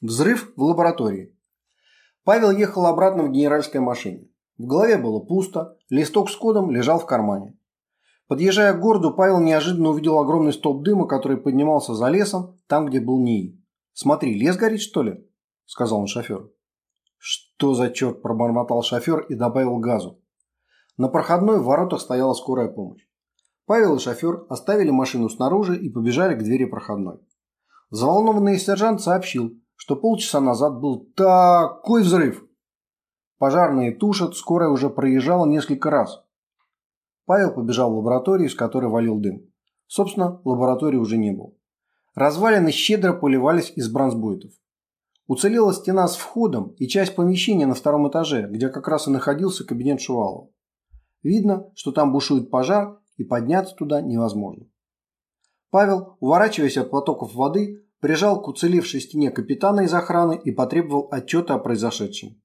Взрыв в лаборатории. Павел ехал обратно в генеральской машине. В голове было пусто, листок с кодом лежал в кармане. Подъезжая к городу, Павел неожиданно увидел огромный столб дыма, который поднимался за лесом, там, где был НИИ. «Смотри, лес горит, что ли?» – сказал он шоферу. «Что за черт?» – пробормотал шофер и добавил газу. На проходной в воротах стояла скорая помощь. Павел и шофер оставили машину снаружи и побежали к двери проходной. Взволнованный сержант сообщил, что полчаса назад был такой взрыв. Пожарные тушат, скорая уже проезжала несколько раз. Павел побежал в лабораторию, из которой валил дым. Собственно, лаборатории уже не было. Развалины щедро поливались из бронзбойтов. Уцелела стена с входом и часть помещения на втором этаже, где как раз и находился кабинет Шувалова. Видно, что там бушует пожар, и подняться туда невозможно. Павел, уворачиваясь от потоков воды, прижал к уцелевшей стене капитана из охраны и потребовал отчета о произошедшем.